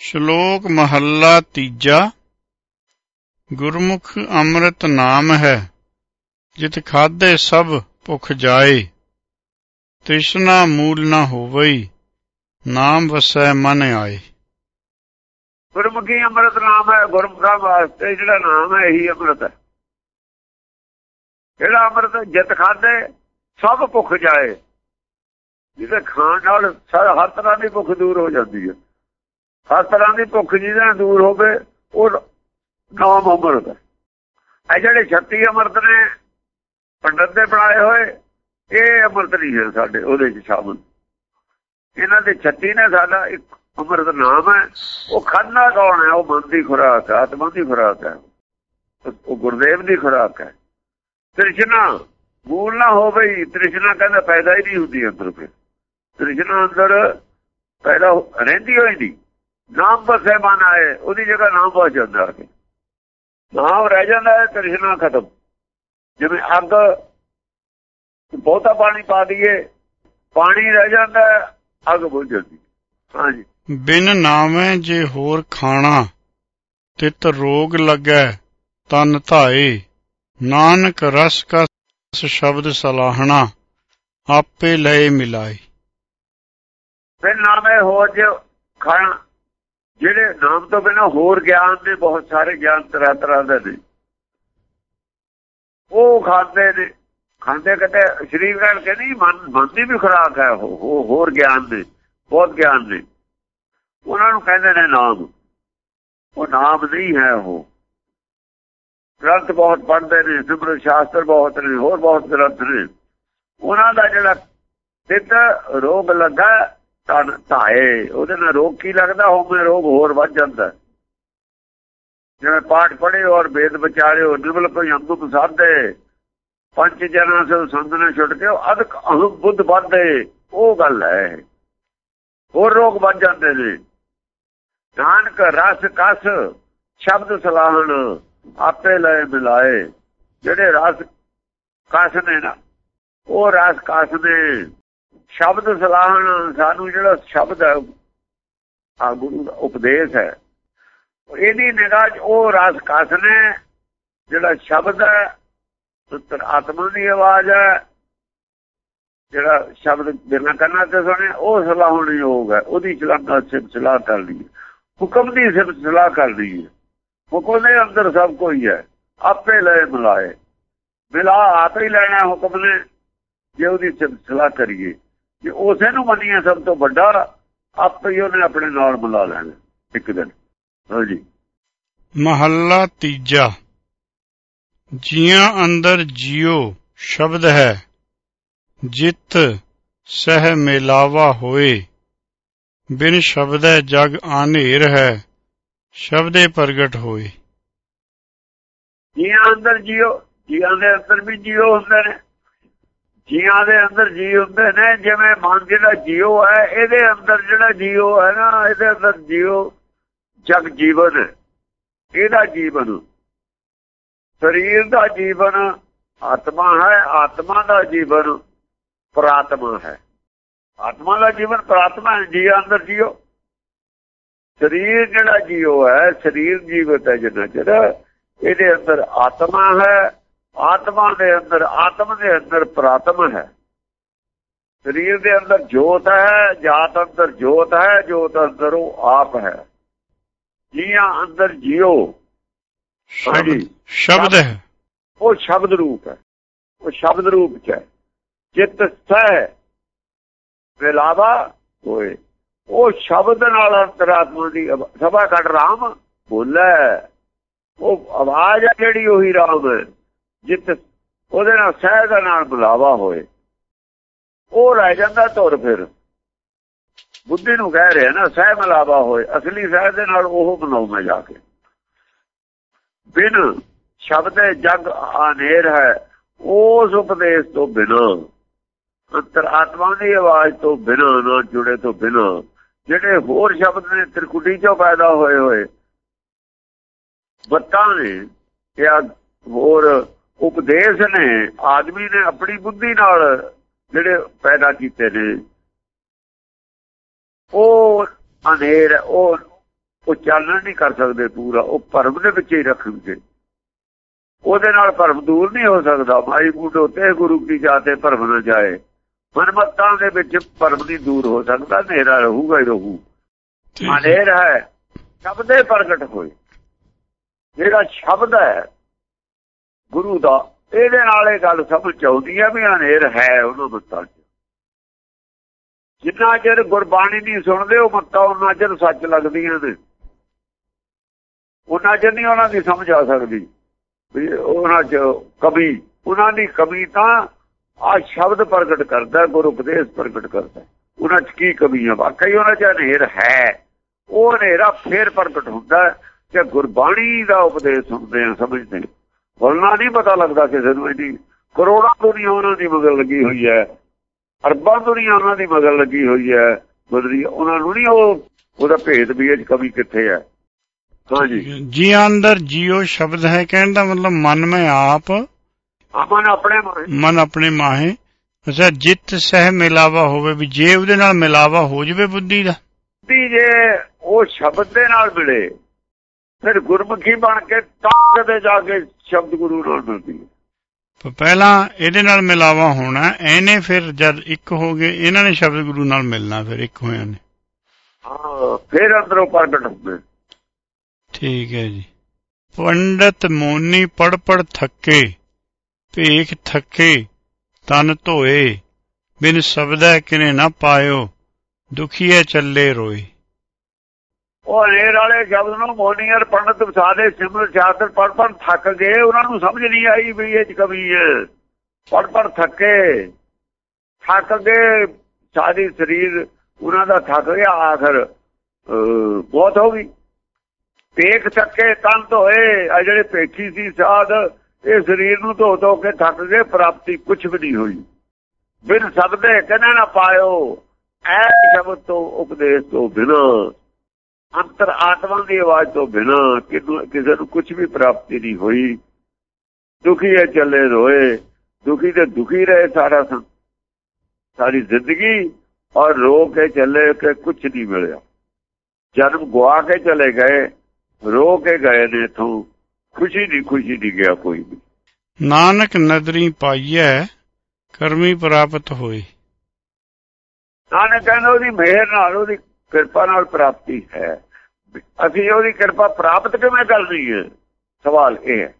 ਸ਼ਲੋਕ ਮਹੱਲਾ ਤੀਜਾ। ਗੁਰਮੁਖ ਅੰਮ੍ਰਿਤ ਨਾਮ ਹੈ, ਜਿਤ ਖਾਦੇ ਸਭ ਭੁਖ ਜਾਏ। ਤ੍ਰਿਸ਼ਨਾ ਮੂਲ ਨਾ ਹੋਵਈ, ਨਾਮ ਵਸੈ ਮਨ ਆਏ। ਗੁਰਮੁਖੀ ਅੰਮ੍ਰਿਤ ਨਾਮ ਹੈ, ਗੁਰਮੁਖਾਂ ਵਾਸਤੇ ਜਿਹੜਾ ਨਾਮ ਹੈ, ਇਹੀ ਅੰਮ੍ਰਿਤ ਹੈ। ਜਿਹੜਾ ਅੰਮ੍ਰਿਤ ਜਿਤ ਖਾਦੇ ਸਭ ਭੁੱਖ ਜਾਏ। ਜਿਹਦੇ ਖਾਣ ਨਾਲ ਹਰ ਤਰ੍ਹਾਂ ਦੀ ਭੁੱਖ ਦੂਰ ਹੋ ਜਾਂਦੀ ਹੈ। ਹਰ ਤਰ੍ਹਾਂ ਦੀ ਭੁੱਖ ਜਿਹਦੇ ਨਾਲ ਦੂਰ ਹੋਵੇ, ਉਹ ਨਾਮ ਅੰਮ੍ਰਿਤ ਹੈ। ਜਿਹੜੇ 36 ਅੰਮ੍ਰਿਤ ਨੇ, ਪੰਡਤ ਦੇ ਬਣਾਏ ਹੋਏ, ਇਹ ਅੰਮ੍ਰਿਤ ਨਹੀਂ ਹੈ ਸਾਡੇ, ਉਹਦੇ ਚ ਸ਼ਾਮਲ। ਇਹਨਾਂ ਦੇ 36 ਨੇ ਸਾਡਾ ਇੱਕ ਅੰਮ੍ਰਿਤ ਨਾਮ ਹੈ। ਉਹ ਖਾਨਾ ਕੌਣ ਹੈ? ਉਹ ਮਨ ਦੀ ਖੁਰਾਕ ਹੈ, ਆਤਮਾ ਦੀ ਖੁਰਾਕ ਹੈ। ਉਹ ਗੁਰਦੇਵ ਦੀ ਖੁਰਾਕ ਹੈ। ਤ੍ਰਿਸ਼ਨਾ, ਮੂਲ ਨਾ ਹੋਵੇ ਤ੍ਰਿਸ਼ਨਾ ਕਹਿੰਦਾ ਪੈਦਾ ਹੀ ਨਹੀਂ ਹੁੰਦੀ ਅੰਦਰ ਫਿਰ। ਤ੍ਰਿਸ਼ਨਾ ਅੰਦਰ ਪੈਦਾ ਰਹਿੰਦੀ ਹੋਈ ਨਹੀਂ। ਨਾਮ ਬਸੇ ਮਨ ਆਏ ਉਹਦੀ ਜਗ੍ਹਾ ਨਾਮ ਬਸ ਜਾਂਦਾ ਹੈ ਨਾਮ ਰਹਿ ਜਾਂਦਾ ਹੈ ਤ੍ਰਿਸ਼ਨਾ ਖਤਮ। ਜਿਵੇਂ ਅੱਗ ਬਹੁਤਾ ਪਾਣੀ ਪਾ ਦਈਏ ਪਾਣੀ ਰਹਿ ਜਾਂਦਾ ਅੱਗ ਬੁਝ ਜਾਂਦੀ ਹਾਂਜੀ। ਬਿਨ ਨਾਮੈ ਜੇ ਹੋਰ ਖਾਣਾ ਤਿਤ ਰੋਗ ਲੱਗੈ ਤਨ ਧਾਏ। ਨਾਨਕ ਰਸ ਕਾ ਸ਼ਬਦ ਸਲਾਹਣਾ ਆਪੇ ਲਏ ਮਿਲਾਏ। ਬਿਨ ਨਾਮੇ ਹੋਰ ਜੇ ਖਾਣਾ ਜਿਹੜੇ ਨਾਮ ਤੋਂ ਬਿਨਾ ਹੋਰ ਗਿਆਨ ਦੇ ਬਹੁਤ ਸਾਰੇ ਗਿਆਨ ਤਰ੍ਹਾਂ ਤਰ੍ਹਾਂ ਦੇ ਨੇ। ਉਹ ਖਾਂਦੇ ਨੇ। ਖਾਂਦੇ ਕਦੇ ਸ਼ਰੀਰ ਕੇ ਕਹਿੰਦੀ ਮਨ ਮਨ ਵੀ ਖੁਰਾਕ ਹੈ ਉਹ ਹੋਰ ਗਿਆਨ ਦੇ ਬਹੁਤ ਗਿਆਨ ਨੇ। ਉਹਨਾਂ ਨੂੰ ਕਹਿੰਦੇ ਨੇ ਨਾਮ। ਉਹ ਨਾਮ ਨਹੀਂ ਹੈ ਉਹ। ਗ੍ਰੰਥ ਬਹੁਤ ਪੜ੍ਹਦੇ ਨੇ, ਸਿਮਰਨ ਸ਼ਾਸਤਰ ਬਹੁਤ ਨੇ, ਹੋਰ ਬਹੁਤ ਗ੍ਰੰਥ ਨੇ। ਉਹਨਾਂ ਦਾ ਜਿਹੜਾ ਸਿੱਧ ਰੋਗ ਲੱਗਾ ਤਨ ਧਾਏ, ਉਹਦੇ ਨਾਲ ਰੋਗ ਕੀ ਲੱਗਦਾ? ਹੋਵੇ ਰੋਗ ਹੋਰ ਵੱਧ ਜਾਂਦਾ। ਜਿਵੇਂ ਪਾਠ ਪੜ੍ਹੇ ਔਰ ਵੇਦ ਵਿਚਾਰਿਓ ਨਿਰਮਲ ਕੋਈ ਅੰਮ੍ਰਿਤ ਸਾਧੇ, ਪੰਜ ਜਨਾਂ ਸੇ ਸੰਤ ਛੁੱਟ ਕੇ ਅਦਕ ਅਹੰ ਬੁੱਧ ਵੱਧੇ, ਉਹ ਗੱਲ ਹੈ। ਹੋਰ ਰੋਗ ਵੱਧ ਜਾਂਦੇ ਨੇ। ਨਾਨਕ ਰਸ ਕਸ ਸ਼ਬਦ ਸਲਾਹਣ, ਆਪੇ ਲੈ ਮਿਲਾਏ। ਜਿਹੜੇ ਰਸ ਕਸ ਨੇ ਨਾ, ਉਹ ਰਸ ਕਸ ਨੇ। ਸ਼ਬਦ ਸਲਾਹਣ ਸਾਨੂੰ ਜਿਹੜਾ ਸ਼ਬਦ ਹੈ ਆ ਗੁਰੂ ਦਾ ਉਪਦੇਸ਼ ਹੈ, ਇਹਦੀ ਨਿਗਾਹ 'ਚ ਉਹ ਰਸ ਕਸਨੇ ਜਿਹੜਾ ਸ਼ਬਦ ਹੈ ਸੁਤਰ ਆਤਮਾ ਦੀ ਆਵਾਜ਼ ਹੈ, ਜਿਹੜਾ ਸ਼ਬਦ ਬਿਨਾਂ ਕੰਨਾਂ ਤੇ ਸੁਣੇ ਉਹ ਸਲਾਹਣ ਯੋਗ ਹੈ, ਉਹਦੀ ਚਲਾਣਾ ਸਿਰ ਸਲਾਹ ਕਰਨੀ ਹੁਕਮ ਦੀ ਸਿਰ ਸਲਾਹ ਕਰਨੀ ਹੈ ਹੁਕਮ ਦੇ ਅੰਦਰ ਸਭ ਕੋਈ ਹੈ ਆਪੇ ਲੈ ਮਿਲਾਏ ਮਿਲਾ ਆਪੇ ਹੀ ਲੈਣਾ ਹੁਕਮ ਨੇ ਜੇ ਉਹਦੀ ਸਿਰ ਸਲਾਹ ਕਰੀਏ ਜੇ ਉਸੇ ਨੂੰ ਮੰਨੀਏ ਸਭ ਤੋਂ ਵੱਡਾ ਆਪੇ ਹੀ ਉਹਨੇ ਆਪਣੇ ਨਾਲ ਮਿਲਾ ਲੈਣਾ ਇੱਕ ਦਿਨ। ਹਾਂਜੀ ਮਹੱਲਾ ਤੀਜਾ। ਜੀਆਂ ਅੰਦਰ ਜਿਉ ਸ਼ਬਦ ਹੈ ਜਿਤ ਸਹਿ ਮੇਲਾਵਾ ਹੋਏ। ਬਿਨ ਸ਼ਬਦੈ ਜਗ ਆਨੇਰ ਹੈ ਸ਼ਬਦੇ ਪ੍ਰਗਟ ਹੋਏ। ਜੀਆਂ ਅੰਦਰ ਜਿਉ ਜੀਆਂ ਦੇ ਅੰਦਰ ਵੀ ਜਿਉ ਹੁੰਦੇ ਨੇ ਜੀਆਂ ਦੇ ਅੰਦਰ ਜੀ ਹੁੰਦੇ ਨੇ, ਜਿਵੇਂ ਮਨ ਜਿਹੜਾ ਜੀਓ ਹੈ, ਇਹਦੇ ਅੰਦਰ ਜਿਹੜਾ ਜੀਓ ਹੈ ਨਾ, ਇਹਦੇ ਅੰਦਰ ਜੀਓ ਜਗ ਜੀਵਨ, ਇਹਦਾ ਜੀਵਨ। ਸਰੀਰ ਦਾ ਜੀਵਨ, ਆਤਮਾ ਹੈ, ਆਤਮਾ ਦਾ ਜੀਵਨ, ਪ੍ਰਾਤਮਾ ਹੈ। ਆਤਮਾ ਦਾ ਜੀਵਨ ਪ੍ਰਾਤਮਾ ਹੈ ਜੀ ਅੰਦਰ ਜੀਓ। ਸਰੀਰ ਜਿਹੜਾ ਜੀਓ ਹੈ, ਸਰੀਰ ਜੀਵਤ ਹੈ ਜਿੰਨਾ ਚਿਰ, ਇਹਦੇ ਅੰਦਰ ਆਤਮਾ ਹੈ ਆਤਮਾ ਦੇ ਅੰਦਰ ਆਤਮ ਦੇ ਅੰਦਰ ਪ੍ਰਾਤਮ ਹੈ। ਸਰੀਰ ਦੇ ਅੰਦਰ ਜੋਤ ਹੈ ਜਾਤ ਅੰਦਰ ਜੋਤ ਹੈ ਜੋਤ ਅੰਦਰ ਉਹ ਆਪ ਹੈ। ਜੀਆਂ ਅੰਦਰ ਜਿਉ ਸ਼ਬਦ ਹੈ। ਉਹ ਸ਼ਬਦ ਰੂਪ ਹੈ। ਉਹ ਸ਼ਬਦ ਰੂਪ ਚ ਹੈ। ਜਿਤ ਸਹਿ ਵਿਲਾਵਾ ਹੋਏ। ਉਹ ਸ਼ਬਦ ਨਾਲ ਅੰਤਰਾਤਮਾ ਦੀ ਸਭਾ ਕੱਢ ਰਾਮ ਬੋਲੇ। ਉਹ ਆਵਾਜ਼ ਹੈ ਜਿਹੜੀ ਉਹੀ ਰਾਮ ਹੈ। ਜਿੱਤ ਉਹਦੇ ਨਾਲ ਸਹਿ ਦਾ ਨਾਲ ਬੁਲਾਵਾ ਹੋਏ। ਉਹ ਰਹਿ ਜਾਂਦਾ ਤੁਰ ਫਿਰ। ਬੁੱਧੀ ਨੂੰ ਕਹਿ ਰਿਹਾ ਨਾ, ਸਹਿ ਮਲਾਵਾ ਹੋਏ। ਅਸਲੀ ਸਹਿ ਦੇ ਨਾਲ ਉਹ ਬਣਾਉਣਾ ਜਾ ਕੇ। ਬਿਨ ਸ਼ਬਦ ਜਗ ਆਨੇਰ ਹੈ, ਉਸ ਉਪਦੇਸ਼ ਤੋਂ ਬਿਨਾ। ਅੰਤਰ ਆਤਮਾ ਦੀ ਆਵਾਜ਼ ਤੋਂ ਬਿਨਾਂ, ਨਾ ਜੁੜੇ ਤੋਂ ਬਿਨਾਂ। ਜਿਹੜੇ ਹੋਰ ਸ਼ਬਦ ਨੇ ਤ੍ਰਿਕੁਟੀ ਚੋਂ ਪੈਦਾ ਹੋਏ ਹੋਏ। ਬੱਤਾਂ ਨੇ ਇਹ ਹੋਰ ਉਪਦੇਸ਼ ਨੇ ਆਦਮੀ ਨੇ ਆਪਣੀ ਬੁੱਧੀ ਨਾਲ ਜਿਹੜੇ ਪੈਦਾ ਕੀਤੇ ਨੇ ਉਹ ਅਨੇਰ ਉਹ ਉਹ ਚਾਨਣ ਨਹੀਂ ਕਰ ਸਕਦੇ ਪੂਰਾ ਉਹ ਭਰਮ ਦੇ ਵਿੱਚ ਹੀ ਰੱਖਣਗੇ ਉਹਦੇ ਨਾਲ ਭਰਮ ਦੂਰ ਨਹੀਂ ਹੋ ਸਕਦਾ। ਮਾਈ ਬੂਟੋ ਤੇ ਗੁਰੂ ਕੀ ਜਾਤੇ ਭਰਮ ਨਾ ਜਾਏ। ਮਨਮਤਾਂ ਦੇ ਵਿੱਚ ਭਰਮ ਨਹੀਂ ਦੂਰ ਹੋ ਸਕਦਾ ਹਨੇਰਾ ਰਹੂਗਾ ਹੀ ਰਹੂ। ਹਨੇਰ ਹੈ ਸ਼ਬਦੇ ਪ੍ਰਗਟ ਹੋਏ। ਜਿਹੜਾ ਸ਼ਬਦ ਹੈ ਗੁਰੂ ਦਾ। ਇਹਦੇ ਨਾਲ ਇਹ ਗੱਲ ਸਮਝ ਆਉਂਦੀ ਹੈ ਵੀ ਹਨੇਰ ਹੈ ਉਹਨਾਂ ਮੱਤਾਂ 'ਚ ਜਿੰਨਾ ਚਿਰ ਗੁਰਬਾਣੀ ਨਹੀਂ ਸੁਣਦੇ, ਉਹ ਮੱਤਾਂ ਉਹਨਾਂ ਚਿਰ ਸੱਚ ਲੱਗਦੀਆਂ ਨੇ। ਉਹਨਾਂ ਚਿਰ ਨਹੀਂ ਉਹਨਾਂ ਦੀ ਸਮਝ ਆ ਸਕਦੀ। ਵੀ ਉਹਨਾਂ 'ਚ ਕਮੀ, ਉਹਨਾਂ ਦੀ ਕਮੀ ਤਾਂ ਆ ਸ਼ਬਦ ਪ੍ਰਗਟ ਕਰਦਾ, ਗੁਰੂ ਉਪਦੇਸ਼ ਪ੍ਰਗਟ ਕਰਦਾ। ਉਹਨਾਂ 'ਚ ਕੀ ਕਮੀ ਹੈ ਵਾਕਈ ਉਹਨਾਂ 'ਚ ਹਨੇਰ ਹੈ। ਉਹ ਹਨੇਰਾ ਫੇਰ ਪ੍ਰਗਟ ਹੁੰਦਾ ਕਿ ਗੁਰਬਾਣੀ ਦਾ ਉਪਦੇਸ਼ ਸੁਣਦੇ ਆ, ਸਮਝਦੇ ਬੋਲਣਾ ਨਹੀਂ ਪਤਾ ਲੱਗਦਾ ਕਿਸੇ ਨੂੰ ਇਹਦੀ। ਕਰੋੜਾਂ ਦੁਨੀਆ ਉਹਨਾਂ ਦੀ ਮਗਰ ਲੱਗੀ ਹੋਈ ਹੈ। ਅਰਬਾਂ ਦੁਨੀਆ ਉਹਨਾਂ ਦੀ ਮਗਰ ਲੱਗੀ ਹੋਈ ਹੈ। ਬਦਰੀ ਉਹਨਾਂ ਨੂੰ ਨਹੀਂ ਉਹ ਉਹਦਾ ਭੇਦ ਵੀ ਇਹ ਕਮੀ ਕਿੱਥੇ ਹੈ। ਹਾਂਜੀ ਜੀ। ਅੰਦਰ ਜੀਓ ਸ਼ਬਦ ਹੈ ਕਹਿਣ ਦਾ ਮਤਲਬ ਮਨ ਮੈਂ ਆਪ ਆਪਨ ਆਪਣੇ ਮਨ ਆਪਣੇ ਮਾਹੇ। ਅੱਛਾ ਜਿੱਤ ਸਹਿ ਮਿਲਾਵਾ ਹੋਵੇ ਵੀ ਜੇ ਉਹਦੇ ਨਾਲ ਮਿਲਾਵਾ ਹੋ ਜਵੇ ਬੁੱਧੀ ਦਾ। ਦੀ ਜੇ ਉਹ ਸ਼ਬਦ ਦੇ ਨਾਲ ਮਿਲੇ ਫਿਰ ਗੁਰਮੁਖੀ ਬਣ ਕੇ ਤਾਂ ਕਦੇ ਜਾ ਕੇ ਸ਼ਬਦ ਗੁਰੂ ਨਾਲ ਮਿਲਦੀ ਹੈ। ਪਹਿਲਾਂ ਇਹਦੇ ਨਾਲ ਮਿਲਾਵਾ ਹੋਣਾ ਐਨੇ ਫਿਰ ਜਦ ਇੱਕ ਹੋ ਗਏ ਇਹਨਾਂ ਨੇ ਸ਼ਬਦ ਗੁਰੂ ਨਾਲ ਮਿਲਣਾ ਫਿਰ ਇੱਕ ਹੋਇਆ ਨੇ। ਹਾਂ ਫਿਰ ਅੰਦਰੋਂ ਪ੍ਰਗਟ ਹੁੰਦੇ। ਠੀਕ ਹੈ ਜੀ। ਪੰਡਤ ਮੋਨੀ ਪੜ ਪੜ ਥੱਕੇ ਭੇਖ ਥੱਕੇ ਤਨ ਧੋਏ ਬਿਨ ਸ਼ਬਦੈ ਕਿਨੇ ਨਾ ਪਾਇਓ ਦੁਖੀਏ ਚੱਲੇ ਰੋਏ। ਉਹ ਰੇਰ ਵਾਲੇ ਸ਼ਬਦ ਨੂੰ ਮੋਨੀਅਰ ਪੰਡਤ ਵਿਸਾਦੇ ਸਿਮਰ ਚਾਦਰ ਪੜ ਪੜ ਥੱਕ ਗਏ, ਉਹਨਾਂ ਨੂੰ ਸਮਝ ਨਹੀਂ ਆਈ ਵੀ ਇਹ ਚ ਕਮੀ ਪੜ ਪੜ ਥੱਕੇ, ਥੱਕ ਗਏ, ਸਾਰੀ ਸਰੀਰ ਉਹਨਾਂ ਦਾ ਥੱਕ ਗਿਆ, ਆਖਰ ਬਹੁਤ ਹੋ ਗਈ। ਪੇਖ ਥੱਕੇ ਤਨ ਧੋਏ ਆ ਜਿਹੜੇ ਪੇਖੀ ਸੀ ਸਾਧ, ਇਹ ਸਰੀਰ ਨੂੰ ਧੋ ਧੋ ਕੇ ਥੱਕ ਗਏ, ਪ੍ਰਾਪਤੀ ਕੁਝ ਵੀ ਨਹੀਂ ਹੋਈ। ਬਿਨ ਸਬਦੇ ਕਹਿੰਦੇ ਨਾ ਪਾਇਓ ਐ ਸ਼ਬਦ ਤੋਂ ਉਪਦੇਸ਼ ਤੋਂ ਬਿਨਾਂ। ਅੰਤਰ ਆਤਮਾ ਦੀ ਆਵਾਜ਼ ਤੋਂ ਬਿਨਾ ਕਿਸੇ ਨੂੰ ਕੁਝ ਵੀ ਪ੍ਰਾਪਤੀ ਨਹੀਂ ਹੋਈ। ਦੁਖੀ ਹੈ ਚੱਲੇ ਰੋਏ। ਦੁਖੀ ਤੇ ਦੁਖੀ ਰਹੇ ਸਾਰਾ ਸੰ- ਸਾਰੀ ਜ਼ਿੰਦਗੀ ਔਰ ਰੋ ਕੇ ਚੱਲੇ ਕਿ ਕੁਝ ਨਹੀਂ ਮਿਲਿਆ। ਜਨਮ ਗਵਾ ਕੇ ਚਲੇ ਗਏ ਰੋ ਕੇ ਗਏ ਨੇ ਇਥੋਂ। ਖੁਸ਼ੀ ਨਹੀਂ ਖੁਸ਼ੀ ਨਹੀਂ ਗਿਆ ਕੋਈ ਵੀ। ਨਾਨਕ ਨਦਰੀ ਪਾਈਐ ਕਰਮੀ ਪ੍ਰਾਪਤ ਹੋਏ। ਨਾਨਕ ਕਹਿੰਦਾ ਉਹਦੀ ਮਿਹਰ ਨਾਲ ਉਹਦੀ ਕਿਰਪਾ ਨਾਲ ਪ੍ਰਾਪਤੀ ਹੈ। ਅਸੀਂ ਉਹਦੀ ਕਿਰਪਾ ਪ੍ਰਾਪਤ ਕਿਵੇਂ ਕਰਨੀ ਹੈ ਸਵਾਲ ਇਹ ਹੈ।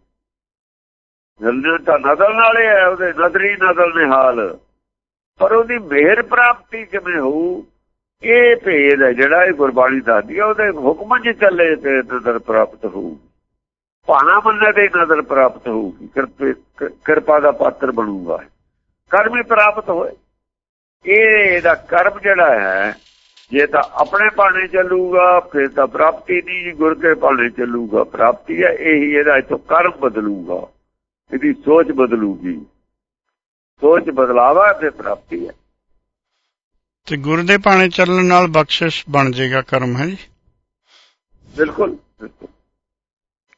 ਜਲਦੀ ਤਾਂ ਨਜ਼ਰ ਨਾਲੇ ਹੈ, ਉਹਦੇ ਨਜ਼ਰੀ ਨਜ਼ਰ ਨੇ ਹਾਲ। ਪਰ ਉਹਦੀ ਮਿਹਰ ਪ੍ਰਾਪਤੀ ਕਿਵੇਂ ਹੋਊ? ਇਹ ਭੇਦ ਹੈ ਜਿਹੜਾ ਇਹ ਗੁਰਬਾਣੀ ਦੱਸਦੀ ਹੈ, ਉਹਦੇ ਹੁਕਮ 'ਚ ਚੱਲੇ ਤੇ ਨਜ਼ਰ ਪ੍ਰਾਪਤ ਹੋਊ ਭਾਣਾ ਮੰਨੇ ਤੇ ਨਜ਼ਰ ਪ੍ਰਾਪਤ ਹੋਊਗੀ। ਕਿਰਪੇ- ਕਿਰਪਾ ਦਾ ਪਾਤਰ ਬਣੂਗਾ। ਕਰਮ ਹੀ ਪ੍ਰਾਪਤ ਹੋਏ। ਇਹ ਇਹਦਾ ਕਰਮ ਜਿਹੜਾ ਹੈ ਜੇ ਤਾਂ ਆਪਣੇ ਪਾਣੇ ਚੱਲੂਗਾ ਫਿਰ ਤਾਂ ਪ੍ਰਾਪਤੀ ਨਹੀਂ ਗੁਰ ਕੇ ਪਾਣੇ ਚੱਲੂਗਾ। ਪ੍ਰਾਪਤੀ ਹੈ ਇਹੀ ਇਹਦਾ ਇਥੋਂ ਕਰਮ ਬਦਲੂਗਾ। ਇਹਦੀ ਸੋਚ ਬਦਲੂਗੀ। ਸੋਚ ਬਦਲਾਵਾ ਤੇ ਪ੍ਰਾਪਤੀ ਹੈ। ਤੇ ਗੁਰ ਦੇ ਪਾਣੇ ਚੱਲਣ ਨਾਲ ਬਖਸ਼ਿਸ਼ ਬਣ ਜਾਏਗਾ ਕਰਮ ਹੈ ਜੀ? ਬਿਲਕੁਲ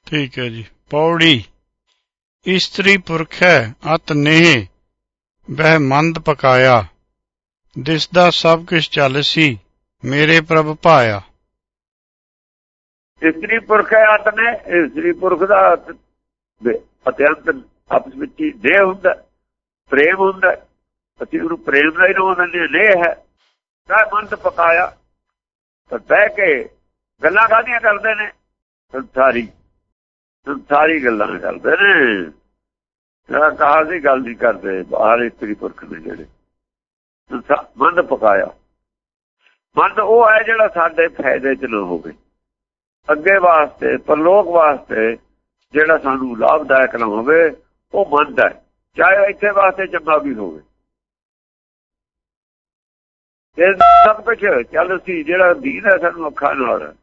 ਠੀਕ ਹੈ ਜੀ। ਪੌੜੀ ਇਸਤਰੀ ਪੁਰਖ ਹੈ ਅਤ ਨੇਹ ਬਹਿ ਮੰਦ ਪਕਾਇਆ। ਦਿਸਦਾ ਸਭ ਕੁਝ ਚੱਲ ਸੀ। ਮੇਰੇ ਪ੍ਰਭ ਭਾਇਆ। ਇਸਤਰੀ ਪੁਰਖ ਹੈ ਆਤ ਨੇ ਇਸਤਰੀ ਪੁਰਖ ਦਾ ਅਤ- ਅਤਿਅੰਤ ਆਪਸ ਵਿੱਚ ਦੇਹ ਹੁੰਦਾ ਪ੍ਰੇਮ ਹੁੰਦਾ ਅਸੀਂ ਉਹਨੂੰ ਪ੍ਰੇਮ ਦਾ ਹੀ ਨਾਮ ਦਿੰਦੇ ਨੇ ਹੈ। ਕਾ ਮਨ ਪਕਾਇਆ, ਤਾਂ ਬਹਿ ਕੇ ਗੱਲਾਂ ਕਾਹਦੀਆਂ ਕਰਦੇ ਨੇ? ਸੰਸਾਰੀ ਸੰਸਾਰੀ ਗੱਲਾਂ ਕਰਦੇ ਨੇ। ਜਿਹੜਾ ਕਹਾ ਦੀ ਗੱਲ ਨਹੀਂ ਕਰਦੇ ਬਾਹਰ ਇਸਤਰੀ ਪੁਰਖ ਨੇ ਜਿਹੜੇ। ਸੰਸਾ- ਪਕਾਇਆ। ਮਨ ਉਹ ਹੈ ਜਿਹੜਾ ਸਾਡੇ ਫਾਇਦੇ ਚ ਨਾ ਹੋਵੇ। ਅੱਗੇ ਵਾਸਤੇ, ਪਰਲੋਕ ਵਾਸਤੇ ਜਿਹੜਾ ਸਾਨੂੰ ਲਾਭਦਾਇਕ ਨਾ ਹੋਵੇ, ਉਹ ਮੰਦ ਹੈ। ਚਾਹੇ ਇੱਥੇ ਵਾਸਤੇ ਚੰਗਾ ਵੀ ਹੋਵੇ। ਇਹ ਸਭ ਕੁਝ ਚੱਲ ਸੀ, ਜਿਹੜਾ ਦੀਨ ਹੈ ਸਾਨੂੰ ਅੱਖਾਂ ਨਾਲ।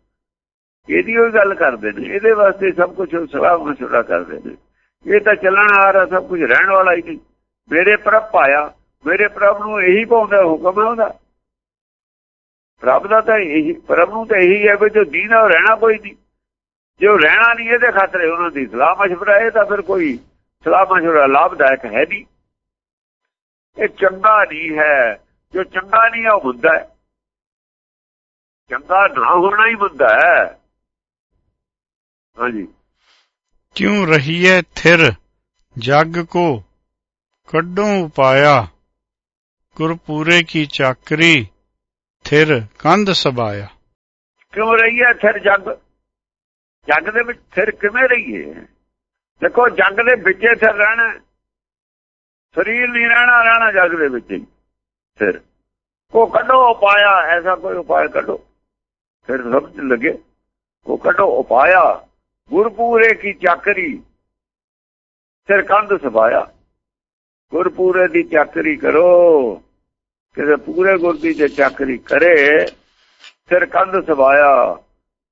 ਇਹਦੀ ਉਹ ਗੱਲ ਕਰਦੇ ਨੇ, ਇਹਦੇ ਵਾਸਤੇ ਸਭ ਕੁਝ ਸਲਾਹ ਮਸ਼ਵਰਾ ਕਰਦੇ ਨੇ। ਇਹ ਤਾਂ ਚੱਲਣ ਆ ਰਿਹਾ, ਸਭ ਕੁਝ ਰਹਿਣ ਵਾਲਾ ਹੀ ਨਹੀਂ। ਮੇਰੇ ਪ੍ਰਭ ਪਾਇਆ, ਮੇਰੇ ਪ੍ਰਭ ਨੂੰ ਇਹੀ ਪਾਉਂਦਾ ਹੁਕਮ ਹੈ ਉਹਦਾ। ਪ੍ਰਭ ਦਾ ਤਾਂ ਇਹੀ, ਪ੍ਰਭ ਨੂੰ ਤਾਂ ਇਹੀ ਹੈ ਵੀ ਜੋ ਦੀਨ ਹੈ ਉਹ ਰਹਿਣਾ ਕੋਈ ਨਹੀਂ। ਜੋ ਰਹਿਣਾ ਨਹੀਂ ਇਹਦੇ ਖਾਤਰ ਉਹਨਾਂ ਦੀ ਸਲਾਹ ਮਸ਼ਵਰਾ, ਇਹ ਤਾਂ ਫਿਰ ਕੋਈ ਸਲਾਹ ਮਸ਼ਵਰਾ ਲਾਭਦਾਇਕ ਹੈ ਨਹੀਂ। ਇਹ ਚੰਗਾ ਨਹੀਂ ਹੈ। ਜੋ ਚੰਗਾ ਨਹੀਂ ਉਹ ਹੁੰਦਾ ਹੈ। ਚੰਗਾ ਨਾ ਹੋਣਾ ਹੀ ਹੁੰਦਾ ਹੈ। ਹਾਂਜੀ। ਕਿਉ ਰਹੀਐ ਥਿਰ? ਜਗ ਕੋ ਕੱਢੋ ਉਪਾਇਆ। ਗੁਰਪੂਰੇ ਕੀ ਚਾਕਰੀ? ਥਿਰ ਕੰਧ ਸਬਾਇਆ। ਕਿਉਂ ਰਹੀ ਹੈ ਫਿਰ ਜੱਗ? ਜੱਗ ਦੇ ਵਿੱਚ ਫਿਰ ਕਿਵੇਂ ਰਹੀਏ? ਦੇਖੋ, ਜੱਗ ਦੇ ਵਿੱਚ ਫਿਰ ਰਹਿਣਾ ਸਰੀਰ ਨਹੀਂ ਰਹਿਣਾ ਰਹਿਣਾ ਜੱਗ ਦੇ ਵਿੱਚ ਹੀ ਕੋ ਕੱਢੋ ਉਪਾਇਆ ਐਸਾ ਕੋਈ ਉਪਾਅ ਕੱਢੋ। ਫਿਰ ਸਮਝ ਲੱਗੇ। ਕੋ ਕੱਢੋ ਉਪਾਇਆ ਗੁਰਪੂਰੇ ਕੀ ਚਾਕਰੀ? ਫਿਰ ਕੰਧ ਸਬਾਇਆ। ਗੁਰਪੂਰੇ ਦੀ ਚਾਕਰੀ ਕਰੋ। ਕਿਸੇ ਪੂਰੇ ਗੁਰ ਤੇ ਜੇ ਚਾਕਰੀ ਕਰੇ, ਫਿਰ ਕੰਧ ਸਵਾਇਆ,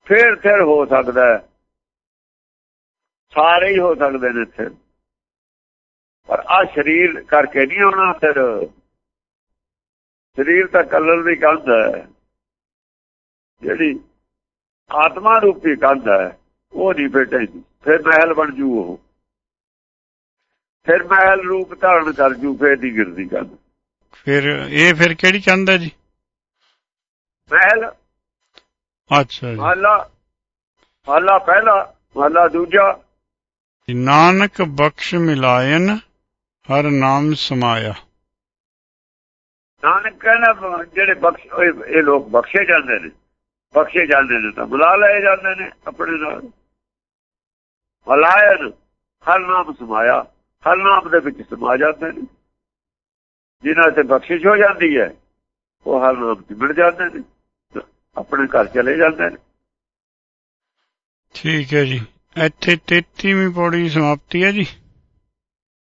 ਫਿਰ ਫਿਰ ਹੋ ਸਕਦਾ ਸਾਰੇ ਹੀ ਹੋ ਸਕਦੇ ਨੇ ਫਿਰ ਪਰ ਆ ਸਰੀਰ ਕਰਕੇ ਨਹੀਂ ਹੋਣਾ ਫਿਰ। ਸਰੀਰ ਤਾਂ ਕਲਰ ਦੀ ਕੰਧ ਹੈ। ਜਿਹੜੀ ਆਤਮਾ ਰੂਪੀ ਕੰਧ ਹੈ, ਉਹ ਨਹੀਂ ਫੇਟੇਗੀ ਫਿਰ ਮਹਿਲ ਬਣ ਜੂ ਉਹ। ਫਿਰ ਮਹਿਲ ਰੂਪ ਧਾਰਨ ਕਰ ਜੂ, ਫੇਰ ਦੀ ਗਿਰਦੀ ਕੰਧ। ਫਿਰ ਇਹ ਫਿਰ ਕਿਹੜੀ ਕੰਧ ਹੈ ਜੀ? ਮਹਿਲ। ਅੱਛਾ ਜੀ। ਮਹਲਾ। ਮਹਲਾ ਪਹਿਲਾ ਮਹਲਾ ਦੂਜਾ। ਨਾਨਕ ਬਖਸ਼ ਮਿਲਾਇਨ ਹਰ ਨਾਮ ਸਮਾਇਆ। ਨਾਨਕ ਕਹਿੰਦਾ ਜਿਹੜੇ ਬਖਸ਼ ਇਹ ਲੋਕ ਬਖਸ਼ੇ ਜਾਂਦੇ ਨੇ। ਬਖਸ਼ੇ ਜਾਂਦੇ ਨੇ ਤਾਂ ਬੁਲਾ ਲਏ ਜਾਂਦੇ ਨੇ ਆਪਣੇ ਨਾਲ। ਮਲਾਇਨ ਹਰ ਨਾਮ ਸਮਾਇਆ। ਹਰ ਨਾਮ ਦੇ ਵਿੱਚ ਸਮਾ ਜਾਂਦੇ ਨੇ। ਜਿਨ੍ਹਾਂ ਤੇ ਬਖਸ਼ਿਸ਼ ਹੋ ਜਾਂਦੀ ਹੈ, ਉਹ ਹਰ ਨਾਮ ਚ ਮਿਲ ਜਾਂਦੇ ਨੇ, ਆਪਣੇ ਘਰ ਚਲੇ ਜਾਂਦੇ ਨੇ। ਠੀਕ ਹੈ ਜੀ। ਇੱਥੇ 33ਵੀਂ ਪੌੜੀ ਸਮਾਪਤੀ ਹੈ ਜੀ।